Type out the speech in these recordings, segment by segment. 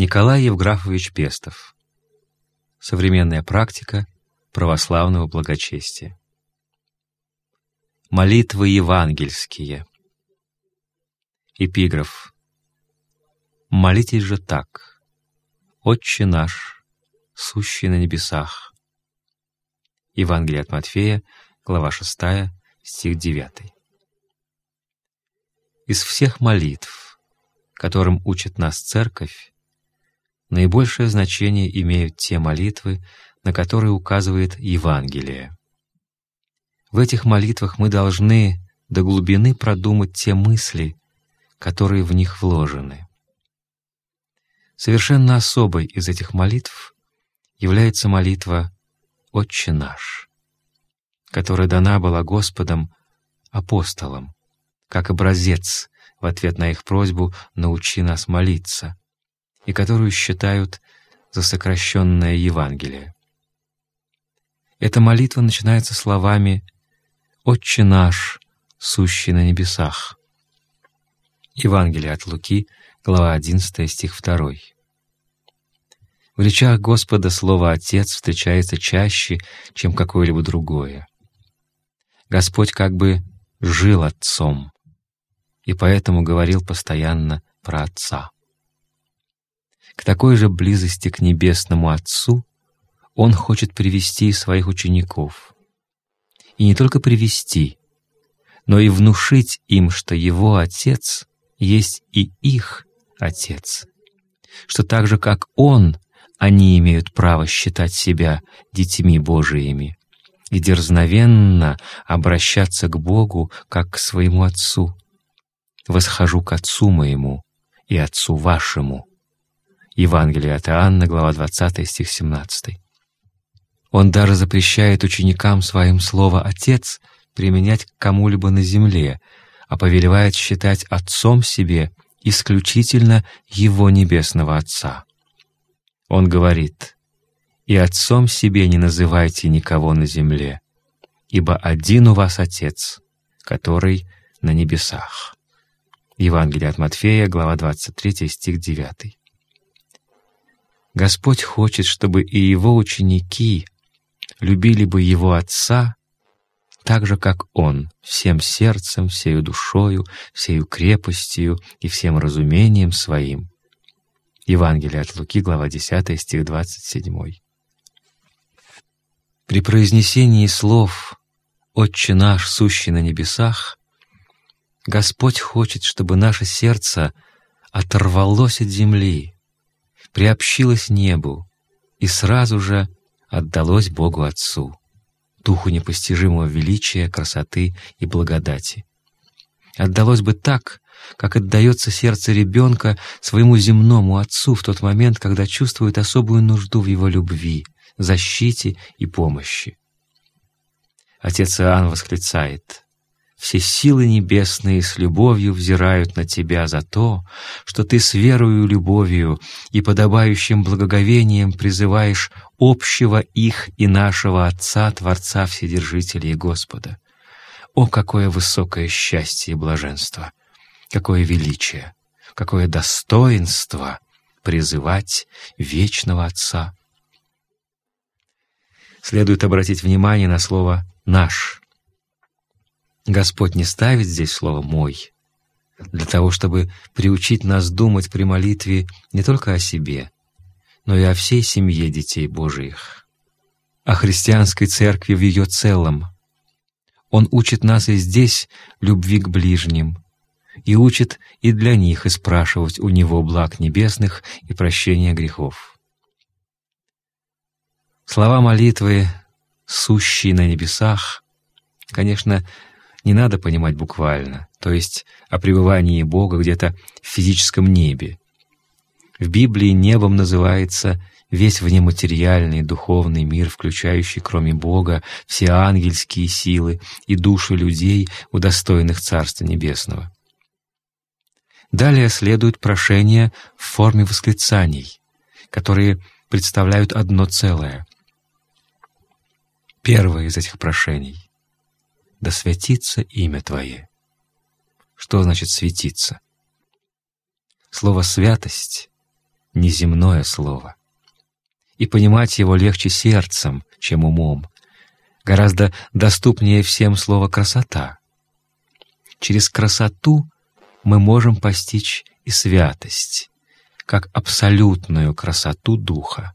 Николай Евграфович Пестов. Современная практика православного благочестия. Молитвы евангельские. Эпиграф. «Молитесь же так, Отче наш, сущий на небесах». Евангелие от Матфея, глава 6, стих 9. Из всех молитв, которым учит нас Церковь, наибольшее значение имеют те молитвы, на которые указывает Евангелие. В этих молитвах мы должны до глубины продумать те мысли, которые в них вложены. Совершенно особой из этих молитв является молитва «Отче наш», которая дана была Господом апостолам, как образец в ответ на их просьбу «научи нас молиться», и которую считают за сокращенное Евангелие. Эта молитва начинается словами «Отче наш, сущий на небесах». Евангелие от Луки, глава 11, стих 2. В речах Господа слово «Отец» встречается чаще, чем какое-либо другое. Господь как бы жил Отцом, и поэтому говорил постоянно про Отца. К такой же близости к Небесному Отцу Он хочет привести своих учеников. И не только привести, но и внушить им, что Его Отец есть и их Отец, что так же, как Он, они имеют право считать себя детьми Божиими и дерзновенно обращаться к Богу, как к своему Отцу. «Восхожу к Отцу моему и Отцу вашему», Евангелие от Иоанна, глава 20, стих 17. Он даже запрещает ученикам своим слово «Отец» применять к кому-либо на земле, а повелевает считать Отцом себе исключительно Его Небесного Отца. Он говорит, «И Отцом себе не называйте никого на земле, ибо один у вас Отец, который на небесах». Евангелие от Матфея, глава 23, стих 9. Господь хочет, чтобы и Его ученики любили бы Его Отца так же, как Он, всем сердцем, всею душою, всею крепостью и всем разумением своим. Евангелие от Луки, глава 10, стих 27. При произнесении слов «Отче наш, сущий на небесах» Господь хочет, чтобы наше сердце оторвалось от земли, приобщилось небу и сразу же отдалось Богу Отцу, Духу непостижимого величия, красоты и благодати. Отдалось бы так, как отдается сердце ребенка своему земному отцу в тот момент, когда чувствует особую нужду в его любви, защите и помощи. Отец Иоанн восклицает все силы небесные с любовью взирают на Тебя за то, что Ты с верою любовью и подобающим благоговением призываешь общего их и нашего Отца, Творца Вседержителя и Господа. О, какое высокое счастье и блаженство! Какое величие! Какое достоинство призывать вечного Отца! Следует обратить внимание на слово «наш», Господь не ставит здесь слово «мой», для того, чтобы приучить нас думать при молитве не только о себе, но и о всей семье детей Божиих, о христианской церкви в ее целом. Он учит нас и здесь любви к ближним, и учит и для них и спрашивать у Него благ небесных и прощения грехов. Слова молитвы, сущие на небесах, конечно, не надо понимать буквально, то есть о пребывании Бога где-то в физическом небе. В Библии небом называется весь внематериальный духовный мир, включающий, кроме Бога, все ангельские силы и души людей, удостоенных Царства Небесного. Далее следует прошение в форме восклицаний, которые представляют одно целое. Первое из этих прошений да святится имя Твое. Что значит «светиться»? Слово «святость» неземное слово. И понимать его легче сердцем, чем умом. Гораздо доступнее всем слово «красота». Через красоту мы можем постичь и святость, как абсолютную красоту Духа.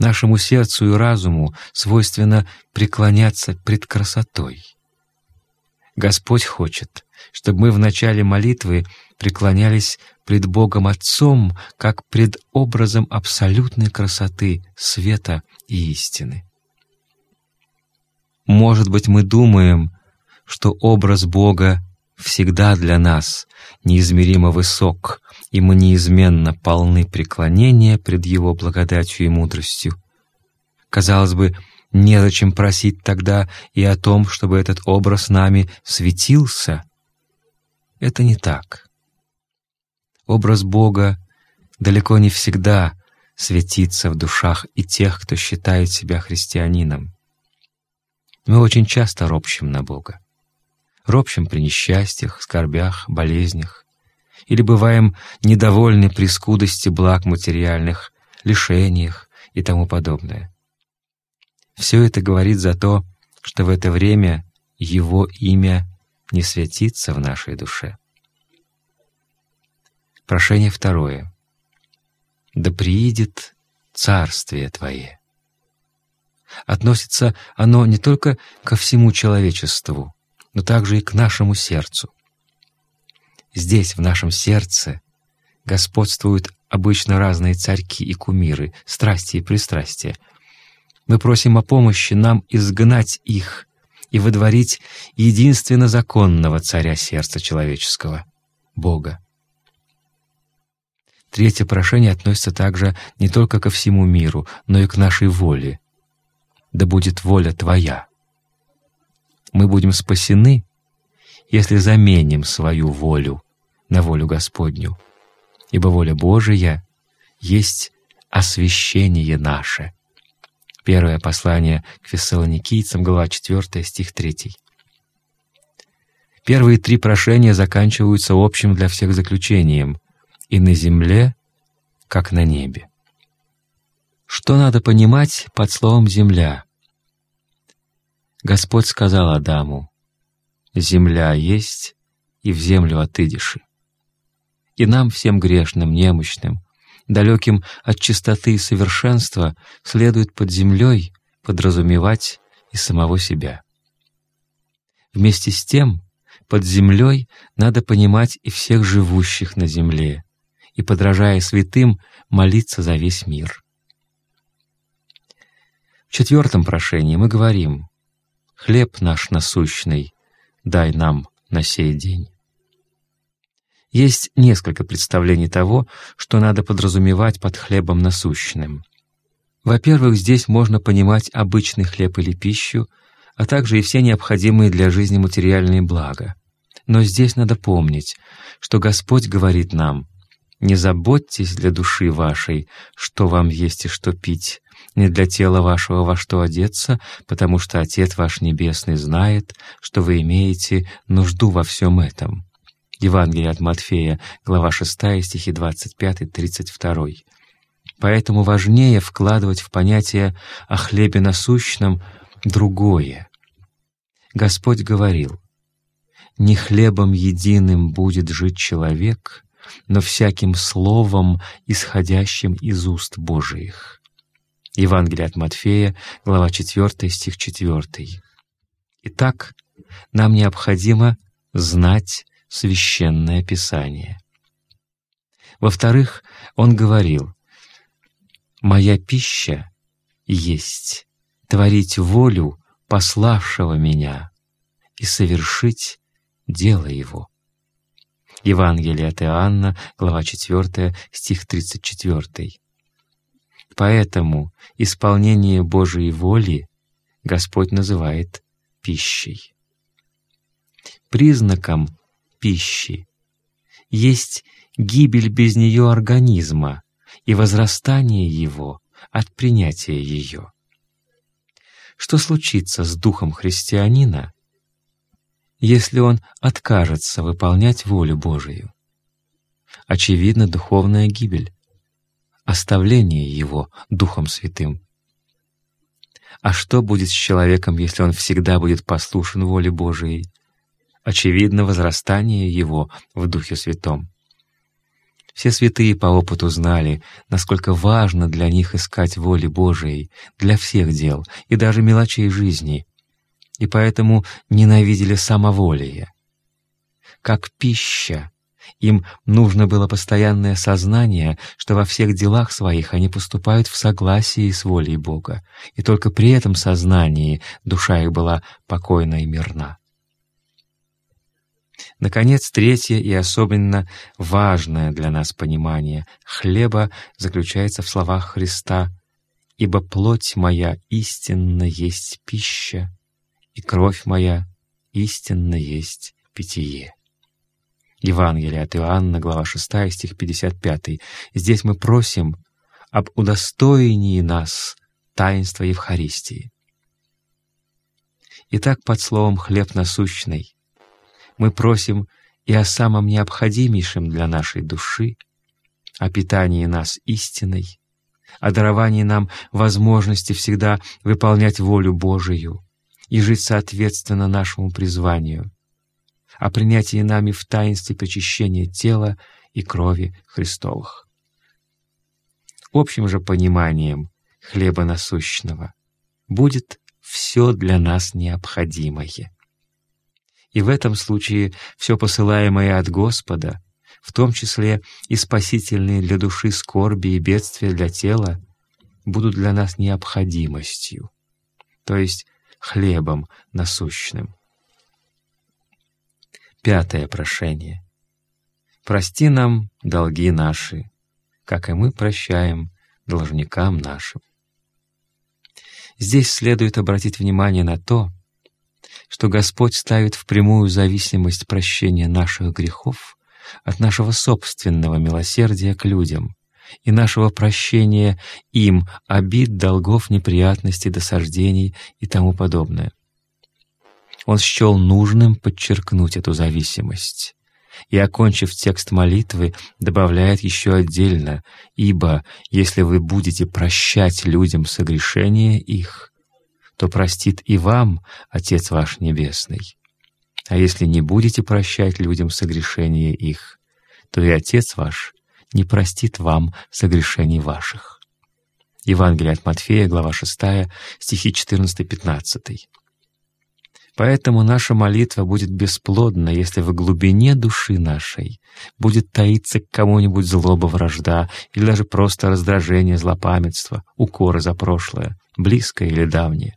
Нашему сердцу и разуму свойственно преклоняться пред красотой. Господь хочет, чтобы мы в начале молитвы преклонялись пред Богом Отцом, как пред образом абсолютной красоты, света и истины. Может быть, мы думаем, что образ Бога всегда для нас неизмеримо высок, и мы неизменно полны преклонения пред Его благодатью и мудростью. Казалось бы, незачем просить тогда и о том, чтобы этот образ нами светился. Это не так. Образ Бога далеко не всегда светится в душах и тех, кто считает себя христианином. Мы очень часто ропщим на Бога. Ропщим при несчастьях, скорбях, болезнях. Или бываем недовольны при скудости благ материальных, лишениях и тому подобное. Все это говорит за то, что в это время Его имя не светится в нашей душе. Прошение второе. «Да приидет Царствие Твое». Относится оно не только ко всему человечеству, но также и к нашему сердцу. Здесь, в нашем сердце, господствуют обычно разные царьки и кумиры, страсти и пристрастия — мы просим о помощи нам изгнать их и выдворить единственно законного царя сердца человеческого — Бога. Третье прошение относится также не только ко всему миру, но и к нашей воле. «Да будет воля Твоя». Мы будем спасены, если заменим свою волю на волю Господню, ибо воля Божия есть освящение наше — Первое послание к фессалоникийцам, глава 4, стих 3. Первые три прошения заканчиваются общим для всех заключением «и на земле, как на небе». Что надо понимать под словом «земля»? Господь сказал Адаму, «Земля есть, и в землю отыдешь». И нам, всем грешным, немощным, далеким от чистоты и совершенства, следует под землей подразумевать и самого себя. Вместе с тем, под землей надо понимать и всех живущих на земле, и, подражая святым, молиться за весь мир. В четвертом прошении мы говорим «Хлеб наш насущный дай нам на сей день». Есть несколько представлений того, что надо подразумевать под хлебом насущным. Во-первых, здесь можно понимать обычный хлеб или пищу, а также и все необходимые для жизни материальные блага. Но здесь надо помнить, что Господь говорит нам «Не заботьтесь для души вашей, что вам есть и что пить, не для тела вашего во что одеться, потому что Отец ваш Небесный знает, что вы имеете нужду во всем этом». Евангелие от Матфея, глава 6, стихи 25-32. Поэтому важнее вкладывать в понятие о хлебе насущном другое. Господь говорил, «Не хлебом единым будет жить человек, но всяким словом, исходящим из уст Божиих». Евангелие от Матфея, глава 4, стих 4. Итак, нам необходимо знать священное писание. Во-вторых, он говорил, «Моя пища есть творить волю пославшего меня и совершить дело его». Евангелие от Иоанна, глава 4, стих 34. Поэтому исполнение Божией воли Господь называет пищей. Признаком пищи. Есть гибель без нее организма и возрастание его от принятия ее. Что случится с духом христианина, если он откажется выполнять волю Божию? очевидна духовная гибель, оставление его Духом Святым. А что будет с человеком, если он всегда будет послушен воле Божией? Очевидно возрастание его в Духе Святом. Все святые по опыту знали, насколько важно для них искать воли Божией для всех дел и даже мелочей жизни, и поэтому ненавидели самоволие. Как пища, им нужно было постоянное сознание, что во всех делах своих они поступают в согласии с волей Бога, и только при этом сознании душа их была покойна и мирна. Наконец, третье и особенно важное для нас понимание хлеба заключается в словах Христа «Ибо плоть моя истинно есть пища, и кровь моя истинно есть питье». Евангелие от Иоанна, глава 6, стих 55. Здесь мы просим об удостоении нас таинства Евхаристии. Итак, под словом «хлеб насущный» мы просим и о самом необходимейшем для нашей души, о питании нас истиной, о даровании нам возможности всегда выполнять волю Божию и жить соответственно нашему призванию — о принятии нами в таинстве причащения тела и крови Христовых. Общим же пониманием хлеба насущного будет все для нас необходимое. И в этом случае все посылаемое от Господа, в том числе и спасительные для души скорби и бедствия для тела, будут для нас необходимостью, то есть хлебом насущным. Пятое прошение. «Прости нам долги наши, как и мы прощаем должникам нашим». Здесь следует обратить внимание на то, что Господь ставит в прямую зависимость прощения наших грехов от нашего собственного милосердия к людям и нашего прощения им обид, долгов, неприятностей, досаждений и тому подобное он счел нужным подчеркнуть эту зависимость. И, окончив текст молитвы, добавляет еще отдельно, «Ибо если вы будете прощать людям согрешения их, то простит и вам Отец ваш Небесный. А если не будете прощать людям согрешения их, то и Отец ваш не простит вам согрешений ваших». Евангелие от Матфея, глава 6, стихи 14-15. Поэтому наша молитва будет бесплодна, если в глубине души нашей будет таиться к кому-нибудь злоба, вражда или даже просто раздражение, злопамятство, укоры за прошлое, близкое или давнее.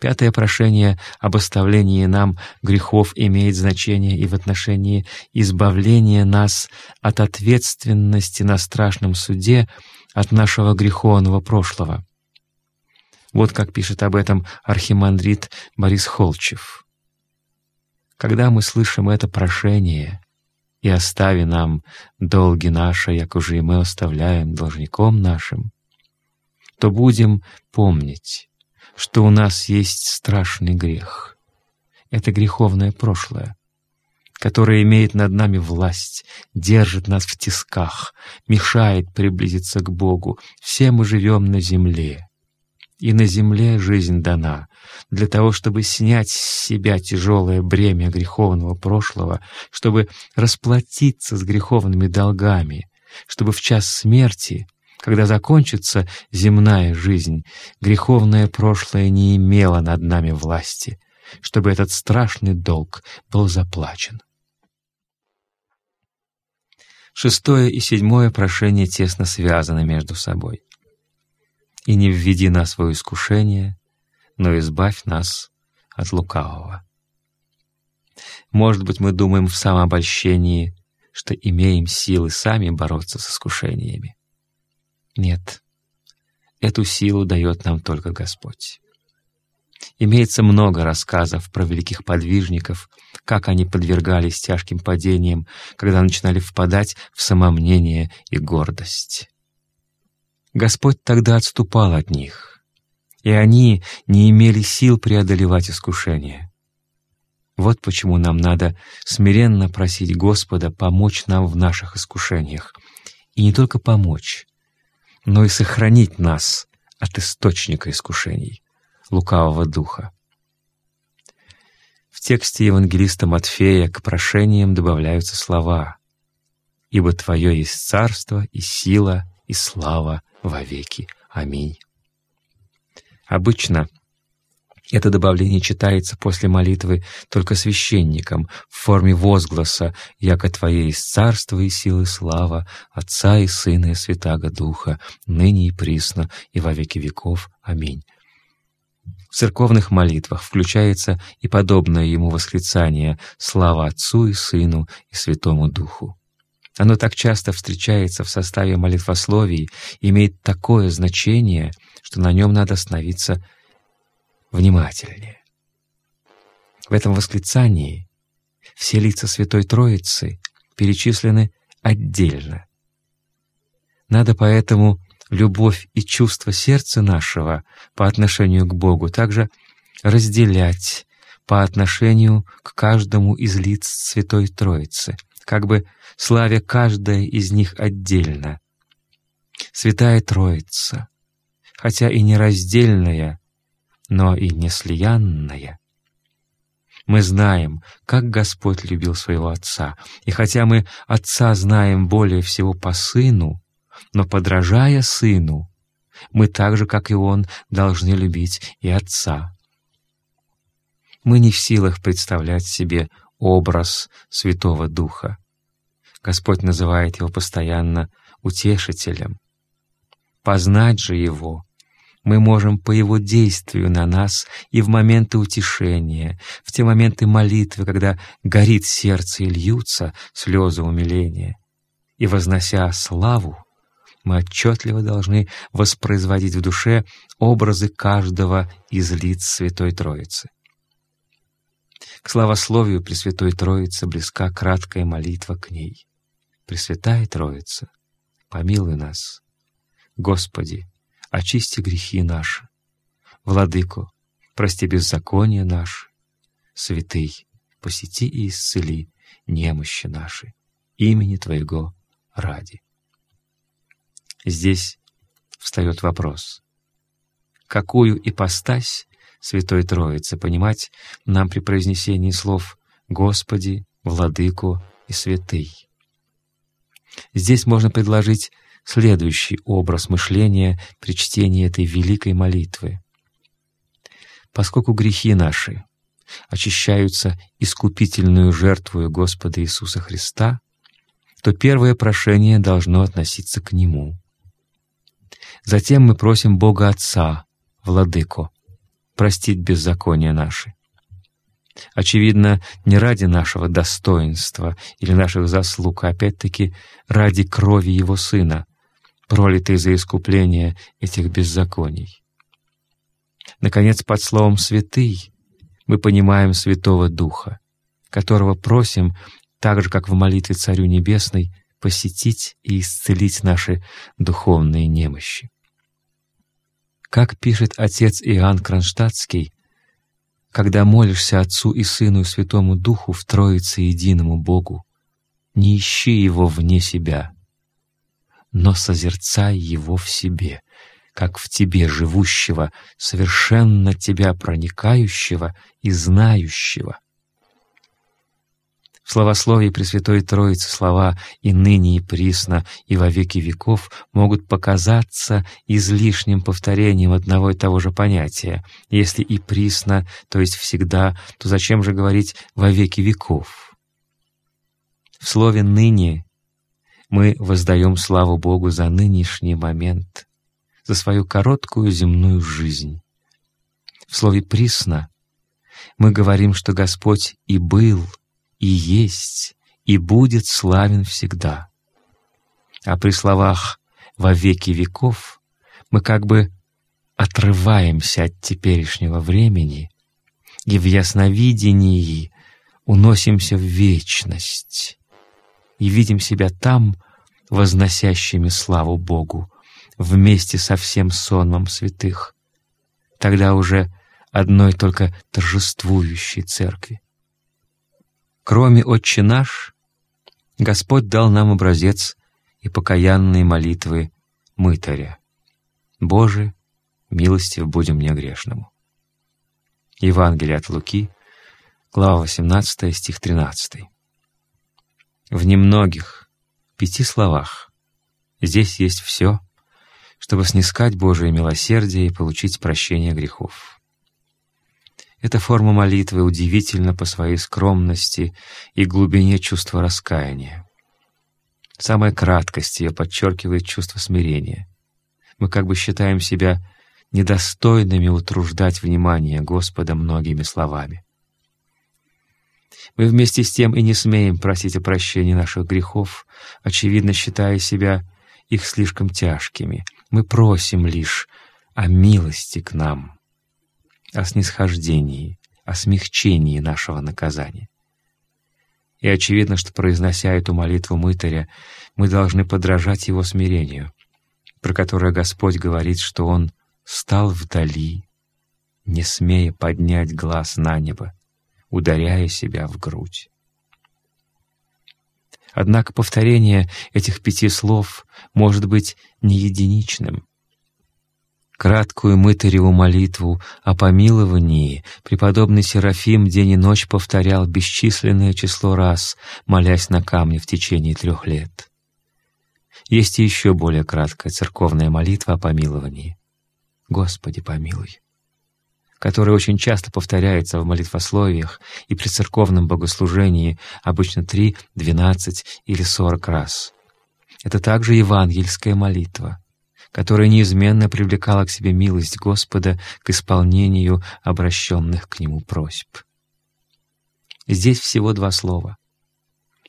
Пятое прошение об оставлении нам грехов имеет значение и в отношении избавления нас от ответственности на страшном суде от нашего греховного прошлого. Вот как пишет об этом архимандрит Борис Холчев. «Когда мы слышим это прошение, и остави нам долги наши, як уже и мы оставляем должником нашим, то будем помнить, что у нас есть страшный грех. Это греховное прошлое, которое имеет над нами власть, держит нас в тисках, мешает приблизиться к Богу. Все мы живем на земле, и на земле жизнь дана для того, чтобы снять с себя тяжелое бремя греховного прошлого, чтобы расплатиться с греховными долгами, чтобы в час смерти, когда закончится земная жизнь, греховное прошлое не имело над нами власти, чтобы этот страшный долг был заплачен. Шестое и седьмое прошение тесно связаны между собой и не введи нас в искушение, но избавь нас от лукавого. Может быть, мы думаем в самообольщении, что имеем силы сами бороться с искушениями. Нет, эту силу дает нам только Господь. Имеется много рассказов про великих подвижников, как они подвергались тяжким падениям, когда начинали впадать в самомнение и гордость. Господь тогда отступал от них, и они не имели сил преодолевать искушение. Вот почему нам надо смиренно просить Господа помочь нам в наших искушениях. И не только помочь, но и сохранить нас от источника искушений, лукавого духа. В тексте евангелиста Матфея к прошениям добавляются слова «Ибо Твое есть царство и сила и слава вовеки. Аминь». Обычно это добавление читается после молитвы только священником в форме возгласа «Яко Твое есть царство и силы слава, Отца и Сына и Святаго Духа, ныне и присно, и во веки веков. Аминь». В церковных молитвах включается и подобное ему восклицание «Слава Отцу и Сыну и Святому Духу». Оно так часто встречается в составе молитвословий, имеет такое значение, что на нем надо остановиться внимательнее. В этом восклицании все лица Святой Троицы перечислены отдельно. Надо поэтому любовь и чувство сердца нашего по отношению к Богу также разделять по отношению к каждому из лиц Святой Троицы, как бы славя каждое из них отдельно. Святая Троица, хотя и нераздельная, но и неслиянная. Мы знаем, как Господь любил своего Отца, и хотя мы Отца знаем более всего по Сыну, но, подражая Сыну, мы так же, как и Он, должны любить и Отца. Мы не в силах представлять себе образ Святого Духа. Господь называет Его постоянно утешителем. Познать же Его мы можем по Его действию на нас и в моменты утешения, в те моменты молитвы, когда горит сердце и льются слезы умиления. И, вознося славу, мы отчетливо должны воспроизводить в душе образы каждого из лиц Святой Троицы. К славословию Пресвятой Троицы близка краткая молитва к ней. Пресвятая Троица, помилуй нас. Господи, очисти грехи наши. Владыко, прости беззаконие наши. Святый, посети и исцели немощи наши, имени Твоего ради. Здесь встает вопрос, какую ипостась Святой Троицы понимать нам при произнесении слов «Господи», «Владыку» и «Святый». Здесь можно предложить следующий образ мышления при чтении этой великой молитвы. Поскольку грехи наши очищаются искупительную жертвою Господа Иисуса Христа, то первое прошение должно относиться к Нему. Затем мы просим Бога Отца, Владыку, простить беззакония наши. Очевидно, не ради нашего достоинства или наших заслуг, а опять-таки ради крови Его Сына, пролитой за искупление этих беззаконий. Наконец, под словом «святый» мы понимаем Святого Духа, которого просим, так же, как в молитве Царю Небесной, посетить и исцелить наши духовные немощи. Как пишет отец Иоанн Кронштадтский, когда молишься Отцу и Сыну и Святому Духу в Троице единому Богу, не ищи Его вне себя, но созерцай Его в себе, как в тебе живущего, совершенно тебя проникающего и знающего. В словословии Пресвятой Троицы слова «и ныне, и присно, и во веки веков» могут показаться излишним повторением одного и того же понятия. Если и присно, то есть всегда, то зачем же говорить «во веки веков»? В слове «ныне» мы воздаем славу Богу за нынешний момент, за свою короткую земную жизнь. В слове «присно» мы говорим, что Господь и был, и есть, и будет славен всегда. А при словах «во веки веков» мы как бы отрываемся от теперешнего времени и в ясновидении уносимся в вечность и видим себя там, возносящими славу Богу, вместе со всем сонмом святых, тогда уже одной только торжествующей церкви. Кроме «Отче наш», Господь дал нам образец и покаянные молитвы мытаря. «Боже, милостив будем мне грешному». Евангелие от Луки, глава 18, стих 13. В немногих, пяти словах здесь есть все, чтобы снискать Божие милосердие и получить прощение грехов. Эта форма молитвы удивительна по своей скромности и глубине чувства раскаяния. Самая краткость ее подчеркивает чувство смирения. Мы как бы считаем себя недостойными утруждать внимание Господа многими словами. Мы вместе с тем и не смеем просить о прощении наших грехов, очевидно считая себя их слишком тяжкими. Мы просим лишь о милости к нам, о снисхождении, о смягчении нашего наказания. И очевидно, что, произнося эту молитву мытаря, мы должны подражать его смирению, про которое Господь говорит, что Он стал вдали, не смея поднять глаз на небо, ударяя себя в грудь. Однако повторение этих пяти слов может быть не единичным. Краткую мытареву молитву о помиловании преподобный Серафим день и ночь повторял бесчисленное число раз, молясь на камне в течение трех лет. Есть и еще более краткая церковная молитва о помиловании. «Господи, помилуй», которая очень часто повторяется в молитвословиях и при церковном богослужении, обычно три, двенадцать или сорок раз. Это также евангельская молитва, которая неизменно привлекала к себе милость Господа к исполнению обращенных к Нему просьб. Здесь всего два слова,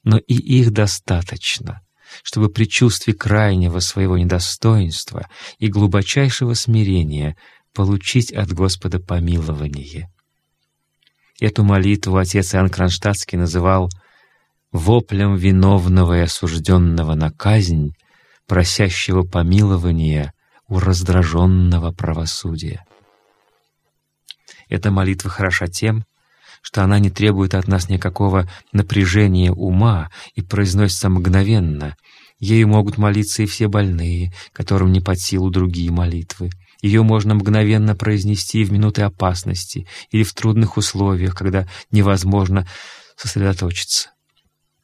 но и их достаточно — чтобы при чувстве крайнего своего недостоинства и глубочайшего смирения получить от Господа помилование. Эту молитву отец Иоанн Кронштадтский называл «воплем виновного и осужденного на казнь, просящего помилования у раздраженного правосудия». Эта молитва хороша тем, что она не требует от нас никакого напряжения ума и произносится мгновенно. Ею могут молиться и все больные, которым не под силу другие молитвы. Ее можно мгновенно произнести в минуты опасности или в трудных условиях, когда невозможно сосредоточиться.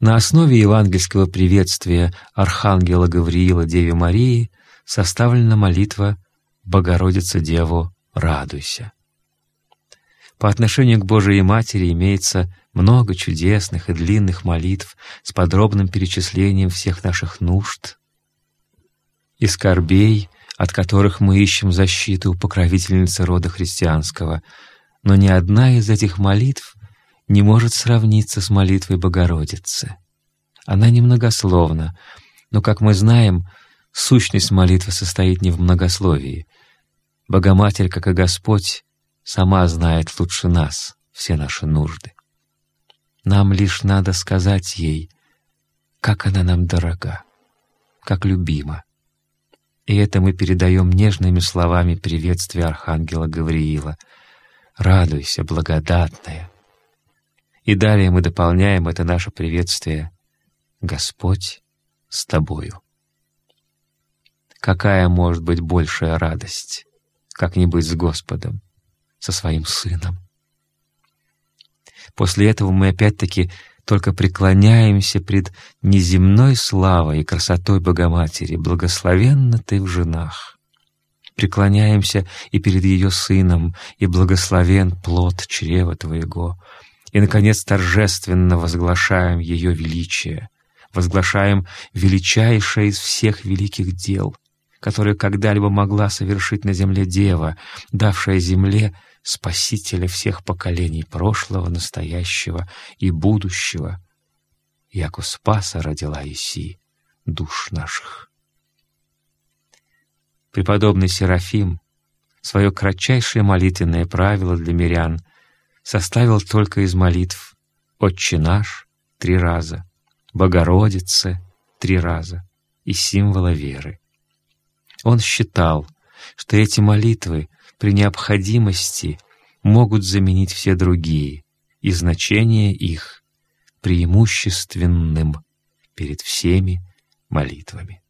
На основе евангельского приветствия Архангела Гавриила Деве Марии составлена молитва «Богородица Деву, радуйся». По отношению к Божией Матери имеется много чудесных и длинных молитв с подробным перечислением всех наших нужд и скорбей, от которых мы ищем защиту у покровительницы рода христианского, но ни одна из этих молитв не может сравниться с молитвой Богородицы. Она немногословна, но, как мы знаем, сущность молитвы состоит не в многословии. Богоматерь, как и Господь, сама знает лучше нас все наши нужды. Нам лишь надо сказать ей, как она нам дорога, как любима. И это мы передаем нежными словами приветствия Архангела Гавриила. «Радуйся, благодатная!» И далее мы дополняем это наше приветствие «Господь с тобою». Какая может быть большая радость, как не быть с Господом? со своим сыном. После этого мы опять-таки только преклоняемся пред неземной славой и красотой Богоматери, благословенна Ты в женах. Преклоняемся и перед ее сыном, и благословен плод чрева Твоего. И, наконец, торжественно возглашаем ее величие, возглашаем величайшее из всех великих дел, которые когда-либо могла совершить на земле Дева, давшая земле Спасителя всех поколений прошлого, настоящего и будущего, яко Спаса родила Иси душ наших. Преподобный Серафим свое кратчайшее молитвенное правило для мирян составил только из молитв «Отче наш» три раза, «Богородице» три раза и символа веры. Он считал, что эти молитвы при необходимости могут заменить все другие, и значение их преимущественным перед всеми молитвами.